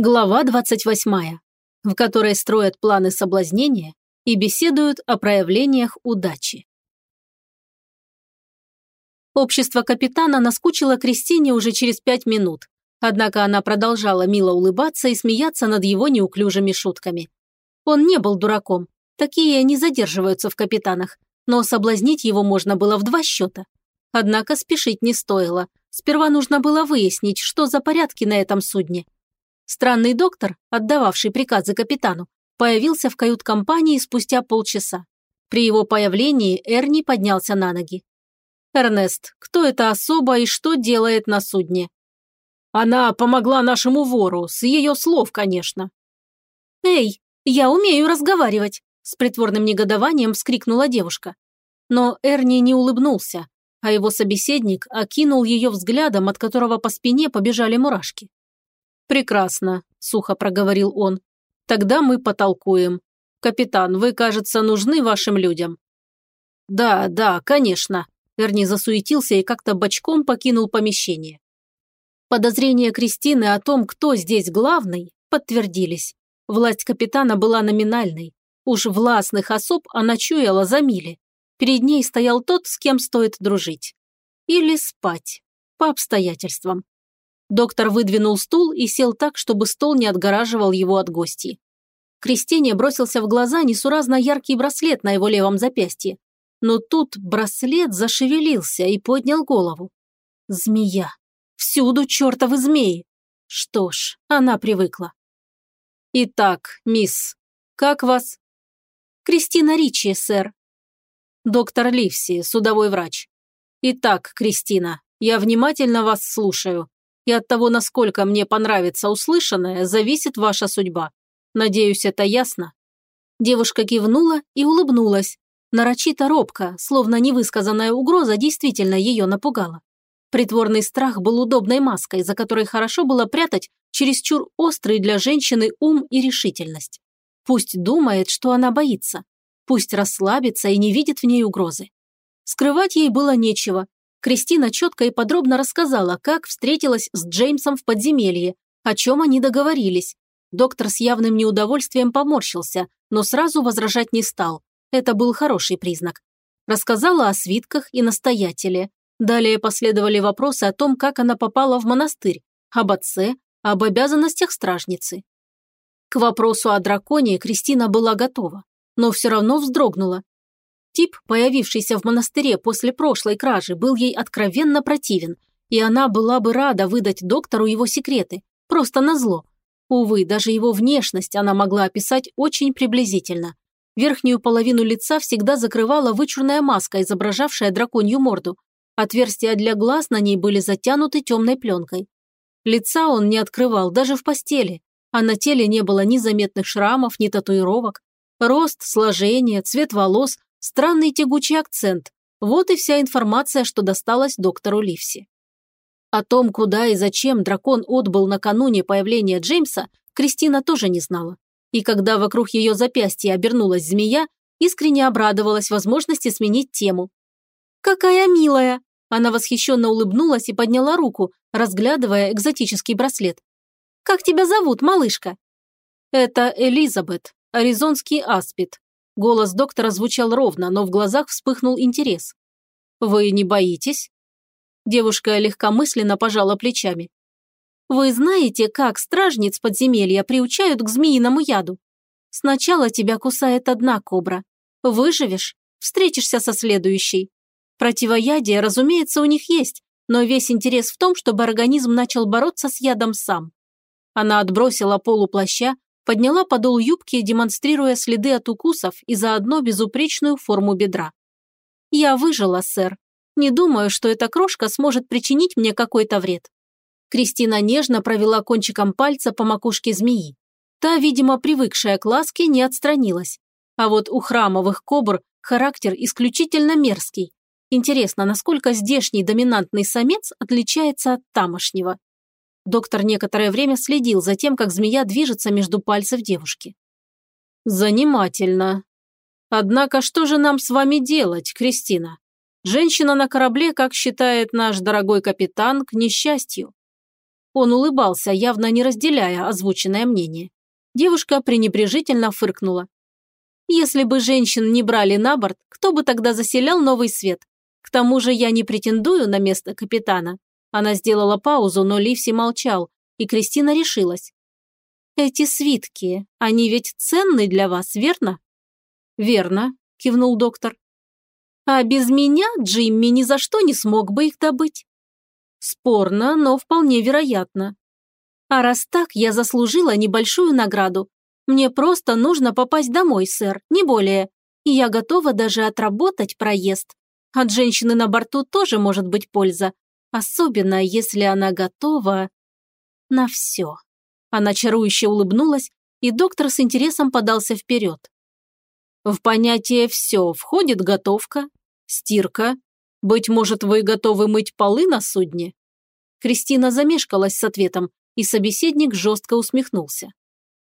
Глава 28, в которой строят планы соблазнения и беседуют о проявлениях удачи. Общество капитана наскучило Кристине уже через пять минут, однако она продолжала мило улыбаться и смеяться над его неуклюжими шутками. Он не был дураком, такие не задерживаются в капитанах, но соблазнить его можно было в два счета. Однако спешить не стоило, сперва нужно было выяснить, что за порядки на этом судне – Странный доктор, отдававший приказы капитану, появился в кают-компании спустя полчаса. При его появлении Эрни поднялся на ноги. «Эрнест, кто эта особа и что делает на судне?» «Она помогла нашему вору, с ее слов, конечно». «Эй, я умею разговаривать!» с притворным негодованием вскрикнула девушка. Но Эрни не улыбнулся, а его собеседник окинул ее взглядом, от которого по спине побежали мурашки. «Прекрасно», – сухо проговорил он. «Тогда мы потолкуем. Капитан, вы, кажется, нужны вашим людям». «Да, да, конечно», – Эрни засуетился и как-то бочком покинул помещение. Подозрения Кристины о том, кто здесь главный, подтвердились. Власть капитана была номинальной. Уж властных особ она чуяла за мили. Перед ней стоял тот, с кем стоит дружить. Или спать. По обстоятельствам. Доктор выдвинул стул и сел так, чтобы стол не отгораживал его от гостей. Кристине бросился в глаза несуразно яркий браслет на его левом запястье. Но тут браслет зашевелился и поднял голову. Змея. Всюду чертовы змеи. Что ж, она привыкла. «Итак, мисс, как вас?» «Кристина Ричи, сэр». «Доктор Ливси, судовой врач». «Итак, Кристина, я внимательно вас слушаю и от того, насколько мне понравится услышанное, зависит ваша судьба. Надеюсь, это ясно?» Девушка кивнула и улыбнулась. Нарочито робко, словно невысказанная угроза действительно ее напугала. Притворный страх был удобной маской, за которой хорошо было прятать чересчур острый для женщины ум и решительность. Пусть думает, что она боится. Пусть расслабится и не видит в ней угрозы. Скрывать ей было нечего, Кристина четко и подробно рассказала, как встретилась с Джеймсом в подземелье, о чем они договорились. Доктор с явным неудовольствием поморщился, но сразу возражать не стал. Это был хороший признак. Рассказала о свитках и настоятеле. Далее последовали вопросы о том, как она попала в монастырь, об отце, об обязанностях стражницы. К вопросу о драконе Кристина была готова, но все равно вздрогнула, Тип, появившийся в монастыре после прошлой кражи, был ей откровенно противен, и она была бы рада выдать доктору его секреты, просто назло. Увы, даже его внешность она могла описать очень приблизительно. Верхнюю половину лица всегда закрывала вычурная маска, изображавшая драконью морду. Отверстия для глаз на ней были затянуты темной пленкой. Лица он не открывал даже в постели, а на теле не было ни заметных шрамов, ни татуировок. Рост, сложение, цвет волос Странный тягучий акцент. Вот и вся информация, что досталась доктору Ливси. О том, куда и зачем дракон отбыл накануне появления Джеймса, Кристина тоже не знала. И когда вокруг ее запястья обернулась змея, искренне обрадовалась возможности сменить тему. «Какая милая!» Она восхищенно улыбнулась и подняла руку, разглядывая экзотический браслет. «Как тебя зовут, малышка?» «Это Элизабет, аризонский аспид», Голос доктора звучал ровно, но в глазах вспыхнул интерес. «Вы не боитесь?» Девушка легкомысленно пожала плечами. «Вы знаете, как стражниц подземелья приучают к змеиному яду? Сначала тебя кусает одна кобра. Выживешь, встретишься со следующей. Противоядие, разумеется, у них есть, но весь интерес в том, чтобы организм начал бороться с ядом сам. Она отбросила полуплаща, подняла подол юбки, демонстрируя следы от укусов и заодно безупречную форму бедра. «Я выжила, сэр. Не думаю, что эта крошка сможет причинить мне какой-то вред». Кристина нежно провела кончиком пальца по макушке змеи. Та, видимо, привыкшая к ласке, не отстранилась. А вот у храмовых кобр характер исключительно мерзкий. Интересно, насколько здешний доминантный самец отличается от тамошнего? Доктор некоторое время следил за тем, как змея движется между пальцев девушки. «Занимательно. Однако что же нам с вами делать, Кристина? Женщина на корабле, как считает наш дорогой капитан, к несчастью». Он улыбался, явно не разделяя озвученное мнение. Девушка пренебрежительно фыркнула. Если бы женщин не брали на борт, кто бы тогда заселял новый свет? К тому же я не претендую на место капитана. Она сделала паузу, но Ливси молчал, и Кристина решилась. Эти свитки, они ведь ценны для вас, верно? Верно, кивнул доктор. А без меня Джимми ни за что не смог бы их добыть. Спорно, но вполне вероятно. А раз так, я заслужила небольшую награду. Мне просто нужно попасть домой, сэр, не более. И я готова даже отработать проезд. От женщины на борту тоже может быть польза. Особенно, если она готова на все. Она чарующе улыбнулась, и доктор с интересом подался вперед. В понятие «все» входит готовка, стирка. Быть может, вы готовы мыть полы на судне? Кристина замешкалась с ответом, и собеседник жестко усмехнулся.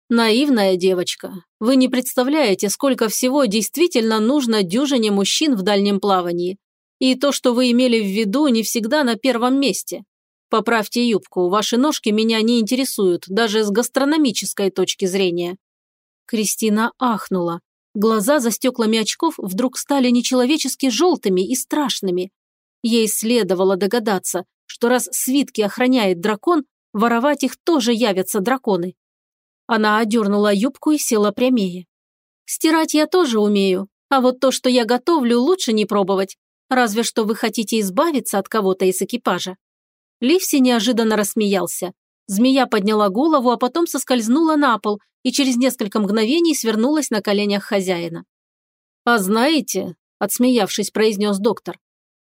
Наивная девочка, вы не представляете, сколько всего действительно нужно дюжине мужчин в дальнем плавании. И то, что вы имели в виду, не всегда на первом месте. Поправьте юбку, ваши ножки меня не интересуют, даже с гастрономической точки зрения. Кристина ахнула. Глаза за стеклами очков вдруг стали нечеловечески желтыми и страшными. Ей следовало догадаться, что раз свитки охраняет дракон, Воровать их тоже явятся драконы. Она одернула юбку и села прямее. Стирать я тоже умею, а вот то, что я готовлю, лучше не пробовать. Разве что вы хотите избавиться от кого-то из экипажа. Ливси неожиданно рассмеялся. Змея подняла голову, а потом соскользнула на пол и через несколько мгновений свернулась на коленях хозяина. «А знаете», – отсмеявшись, произнес доктор,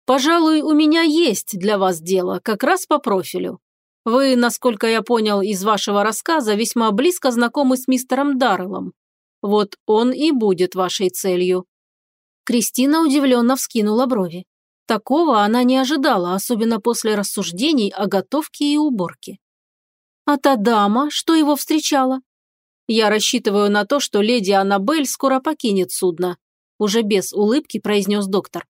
«пожалуй, у меня есть для вас дело, как раз по профилю. Вы, насколько я понял из вашего рассказа, весьма близко знакомы с мистером Дарреллом. Вот он и будет вашей целью». Кристина удивленно вскинула брови. Такого она не ожидала, особенно после рассуждений о готовке и уборке. «А та дама, что его встречала?» «Я рассчитываю на то, что леди Аннабель скоро покинет судно», уже без улыбки произнес доктор.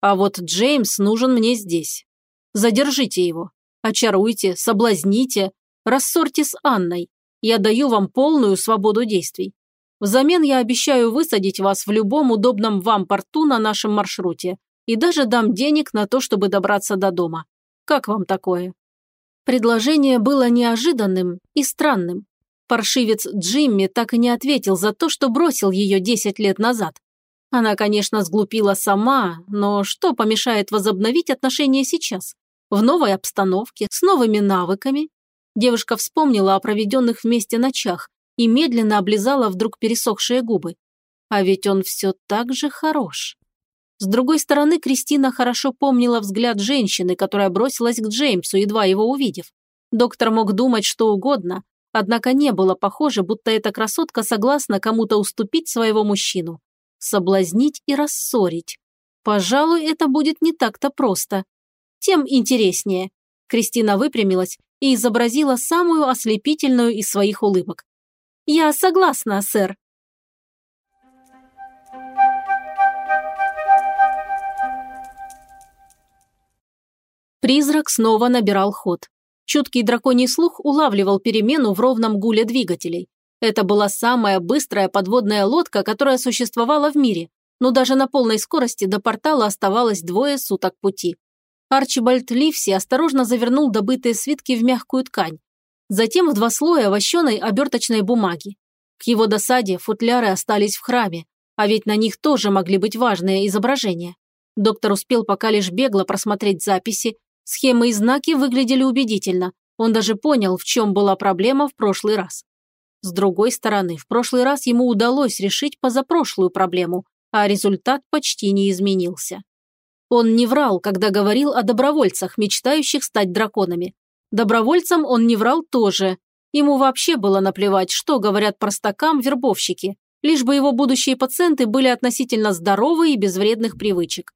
«А вот Джеймс нужен мне здесь. Задержите его. Очаруйте, соблазните, рассорьте с Анной. Я даю вам полную свободу действий. Взамен я обещаю высадить вас в любом удобном вам порту на нашем маршруте и даже дам денег на то, чтобы добраться до дома. Как вам такое?» Предложение было неожиданным и странным. Паршивец Джимми так и не ответил за то, что бросил ее 10 лет назад. Она, конечно, сглупила сама, но что помешает возобновить отношения сейчас? в новой обстановке, с новыми навыками. Девушка вспомнила о проведенных вместе ночах и медленно облизала вдруг пересохшие губы. А ведь он все так же хорош. С другой стороны, Кристина хорошо помнила взгляд женщины, которая бросилась к Джеймсу, едва его увидев. Доктор мог думать что угодно, однако не было похоже, будто эта красотка согласна кому-то уступить своего мужчину. Соблазнить и рассорить. Пожалуй, это будет не так-то просто тем интереснее. Кристина выпрямилась и изобразила самую ослепительную из своих улыбок. «Я согласна, сэр». Призрак снова набирал ход. Чуткий драконий слух улавливал перемену в ровном гуле двигателей. Это была самая быстрая подводная лодка, которая существовала в мире, но даже на полной скорости до портала оставалось двое суток пути. Арчибальд Ливси осторожно завернул добытые свитки в мягкую ткань, затем в два слоя вощеной оберточной бумаги. К его досаде футляры остались в храме, а ведь на них тоже могли быть важные изображения. Доктор успел пока лишь бегло просмотреть записи, схемы и знаки выглядели убедительно, он даже понял, в чем была проблема в прошлый раз. С другой стороны, в прошлый раз ему удалось решить позапрошлую проблему, а результат почти не изменился. Он не врал, когда говорил о добровольцах, мечтающих стать драконами. Добровольцам он не врал тоже. Ему вообще было наплевать, что говорят простакам вербовщики, лишь бы его будущие пациенты были относительно здоровы и без вредных привычек.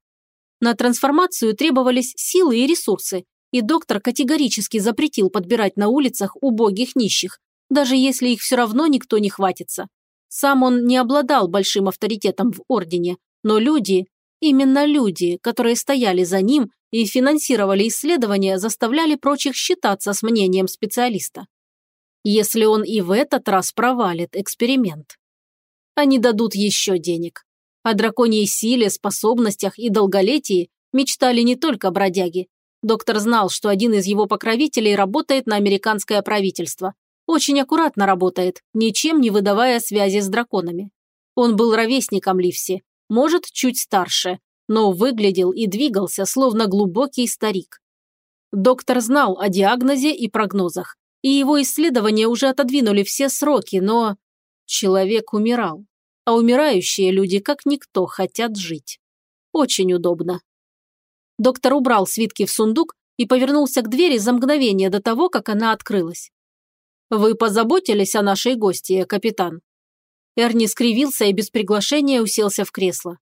На трансформацию требовались силы и ресурсы, и доктор категорически запретил подбирать на улицах убогих нищих, даже если их все равно никто не хватится. Сам он не обладал большим авторитетом в Ордене, но люди, Именно люди, которые стояли за ним и финансировали исследования, заставляли прочих считаться с мнением специалиста. Если он и в этот раз провалит эксперимент. Они дадут еще денег. О драконьей силе, способностях и долголетии мечтали не только бродяги. Доктор знал, что один из его покровителей работает на американское правительство. Очень аккуратно работает, ничем не выдавая связи с драконами. Он был ровесником Ливси, может, чуть старше, но выглядел и двигался, словно глубокий старик. Доктор знал о диагнозе и прогнозах, и его исследования уже отодвинули все сроки, но... Человек умирал, а умирающие люди, как никто, хотят жить. Очень удобно. Доктор убрал свитки в сундук и повернулся к двери за мгновение до того, как она открылась. «Вы позаботились о нашей гостье, капитан?» Эрни скривился и без приглашения уселся в кресло.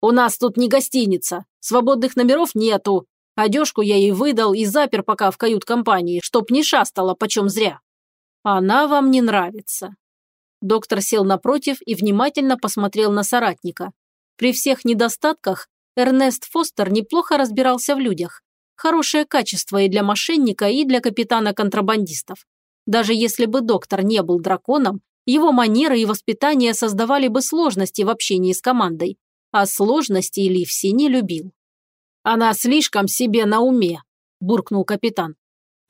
«У нас тут не гостиница. Свободных номеров нету. Одежку я ей выдал и запер пока в кают-компании, чтоб не шастала почем зря. Она вам не нравится». Доктор сел напротив и внимательно посмотрел на соратника. При всех недостатках Эрнест Фостер неплохо разбирался в людях. Хорошее качество и для мошенника, и для капитана контрабандистов. Даже если бы доктор не был драконом, его манеры и воспитание создавали бы сложности в общении с командой, а сложности Ливси не любил. «Она слишком себе на уме», – буркнул капитан.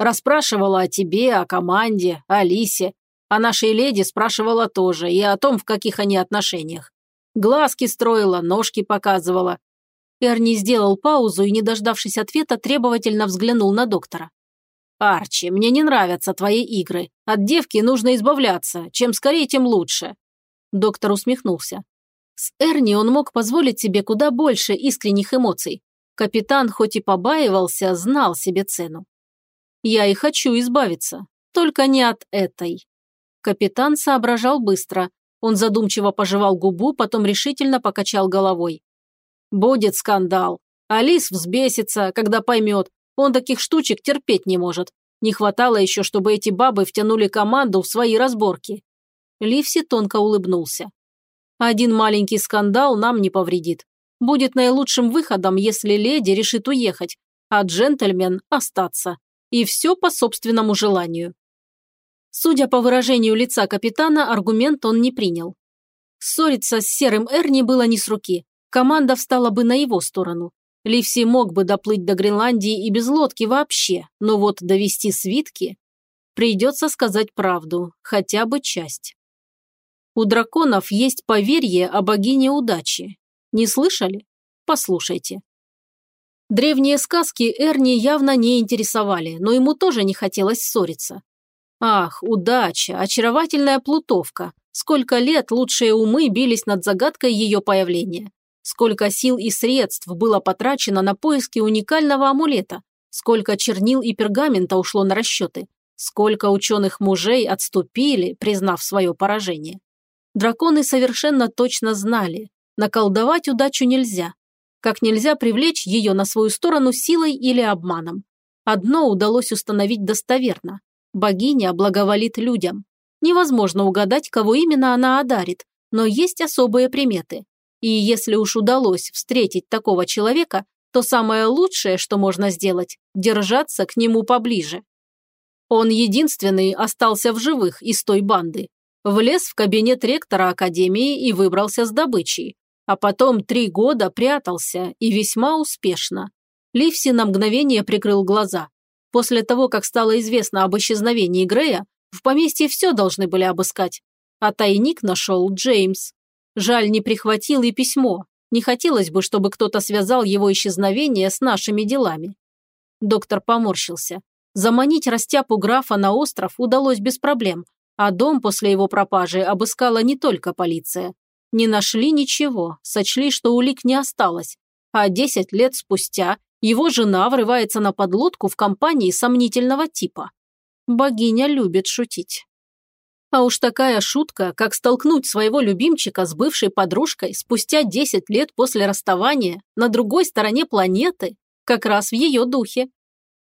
«Расспрашивала о тебе, о команде, о Лисе. О нашей леди спрашивала тоже и о том, в каких они отношениях. Глазки строила, ножки показывала». Эрни сделал паузу и, не дождавшись ответа, требовательно взглянул на доктора. «Арчи, мне не нравятся твои игры. От девки нужно избавляться. Чем скорее, тем лучше». Доктор усмехнулся. С Эрни он мог позволить себе куда больше искренних эмоций. Капитан, хоть и побаивался, знал себе цену. «Я и хочу избавиться. Только не от этой». Капитан соображал быстро. Он задумчиво пожевал губу, потом решительно покачал головой. «Будет скандал. Алис взбесится, когда поймет, он таких штучек терпеть не может. Не хватало еще, чтобы эти бабы втянули команду в свои разборки. Ливси тонко улыбнулся. Один маленький скандал нам не повредит. Будет наилучшим выходом, если леди решит уехать, а джентльмен остаться. И все по собственному желанию. Судя по выражению лица капитана, аргумент он не принял. Ссориться с серым Эрни было не с руки. Команда встала бы на его сторону. Ливси мог бы доплыть до Гренландии и без лодки вообще, но вот довести свитки... Придется сказать правду, хотя бы часть. У драконов есть поверье о богине удачи. Не слышали? Послушайте. Древние сказки Эрни явно не интересовали, но ему тоже не хотелось ссориться. Ах, удача, очаровательная плутовка. Сколько лет лучшие умы бились над загадкой ее появления. Сколько сил и средств было потрачено на поиски уникального амулета, сколько чернил и пергамента ушло на расчеты, сколько ученых мужей отступили, признав свое поражение. Драконы совершенно точно знали, наколдовать удачу нельзя, как нельзя привлечь ее на свою сторону силой или обманом. Одно удалось установить достоверно. Богиня благоволит людям. Невозможно угадать, кого именно она одарит, но есть особые приметы. И если уж удалось встретить такого человека, то самое лучшее, что можно сделать – держаться к нему поближе. Он единственный остался в живых из той банды. Влез в кабинет ректора академии и выбрался с добычей. А потом три года прятался и весьма успешно. Ливси на мгновение прикрыл глаза. После того, как стало известно об исчезновении Грея, в поместье все должны были обыскать. А тайник нашел Джеймс. Жаль, не прихватил и письмо. Не хотелось бы, чтобы кто-то связал его исчезновение с нашими делами. Доктор поморщился. Заманить растяпу графа на остров удалось без проблем, а дом после его пропажи обыскала не только полиция. Не нашли ничего, сочли, что улик не осталось. А десять лет спустя его жена врывается на подлодку в компании сомнительного типа. Богиня любит шутить. А уж такая шутка, как столкнуть своего любимчика с бывшей подружкой спустя 10 лет после расставания на другой стороне планеты, как раз в ее духе.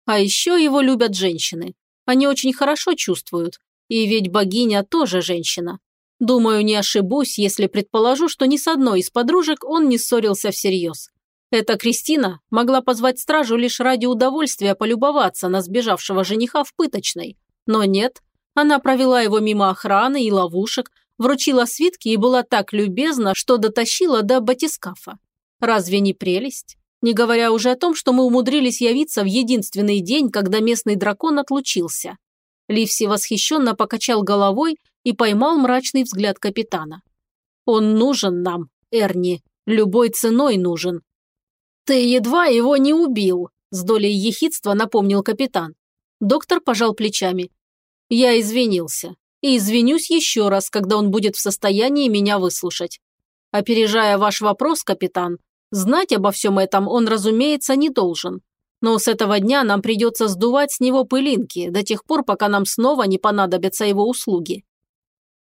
А еще его любят женщины. Они очень хорошо чувствуют. И ведь богиня тоже женщина. Думаю, не ошибусь, если предположу, что ни с одной из подружек он не ссорился всерьез. Эта Кристина могла позвать стражу лишь ради удовольствия полюбоваться на сбежавшего жениха в пыточной. Но нет, она провела его мимо охраны и ловушек, вручила свитки и была так любезна, что дотащила до батискафа. Разве не прелесть? Не говоря уже о том, что мы умудрились явиться в единственный день, когда местный дракон отлучился. Ливси восхищенно покачал головой и поймал мрачный взгляд капитана. «Он нужен нам, Эрни, любой ценой нужен». «Ты едва его не убил», – с долей ехидства напомнил капитан. Доктор пожал плечами. «Я извинился. И извинюсь еще раз, когда он будет в состоянии меня выслушать. Опережая ваш вопрос, капитан, знать обо всем этом он, разумеется, не должен. Но с этого дня нам придется сдувать с него пылинки до тех пор, пока нам снова не понадобятся его услуги.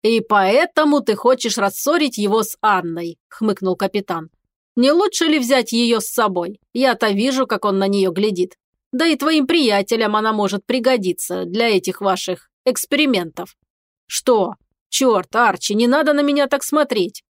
«И поэтому ты хочешь рассорить его с Анной», – хмыкнул капитан. «Не лучше ли взять ее с собой? Я-то вижу, как он на нее глядит. Да и твоим приятелям она может пригодиться для этих ваших экспериментов». «Что? Черт, Арчи, не надо на меня так смотреть!»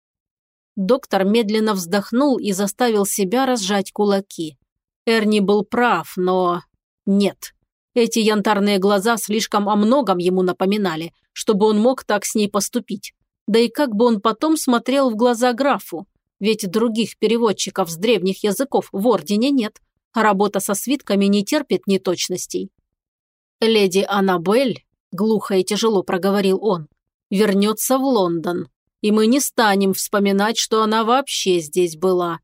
Доктор медленно вздохнул и заставил себя разжать кулаки. Эрни был прав, но... Нет. Эти янтарные глаза слишком о многом ему напоминали, чтобы он мог так с ней поступить. Да и как бы он потом смотрел в глаза графу? Ведь других переводчиков с древних языков в Ордене нет, а работа со свитками не терпит неточностей. «Леди Аннабель», – глухо и тяжело проговорил он, – «вернется в Лондон, и мы не станем вспоминать, что она вообще здесь была.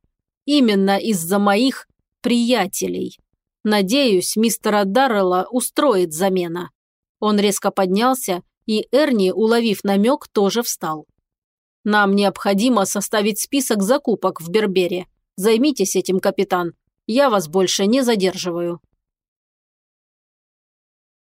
Именно из-за моих приятелей». Надеюсь, мистера Даррелла устроит замена». Он резко поднялся, и Эрни, уловив намек, тоже встал. «Нам необходимо составить список закупок в Бербере. Займитесь этим, капитан. Я вас больше не задерживаю».